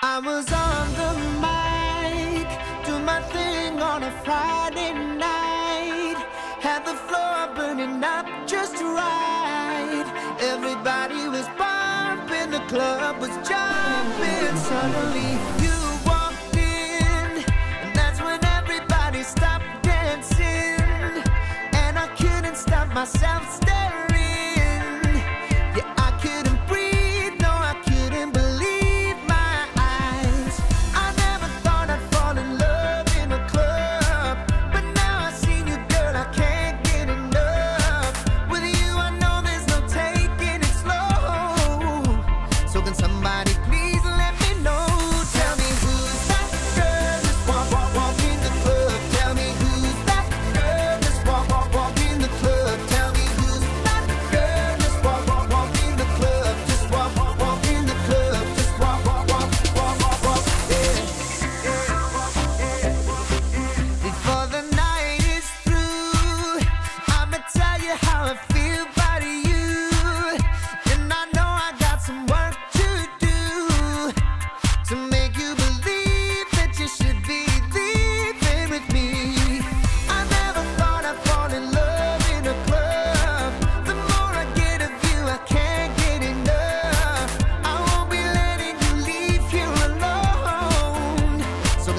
I was on the mic, do my thing on a Friday night. Had the floor burning up just right. Everybody was bumping, the club was jumping. Suddenly you walked in, and that's when everybody stopped dancing. And I couldn't stop myself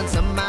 somebody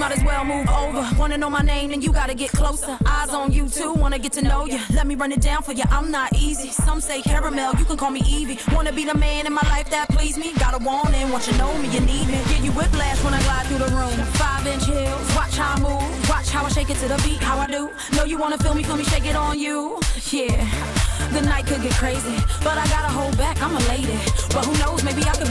might as well move over. Wanna know my name, then you gotta get closer. Eyes on you too, wanna get to know ya. Let me run it down for ya, I'm not easy. Some say caramel, you can call me Evie. Wanna be the man in my life that please me? Got a warning, want you know me, you need me. Give you whiplash when I glide through the room. Five inch heels, watch how I move. Watch how I shake it to the beat, how I do. Know you wanna feel me, feel me, shake it on you. Yeah. The night could get crazy, but I gotta hold back. I'm a lady, but who knows? Maybe I could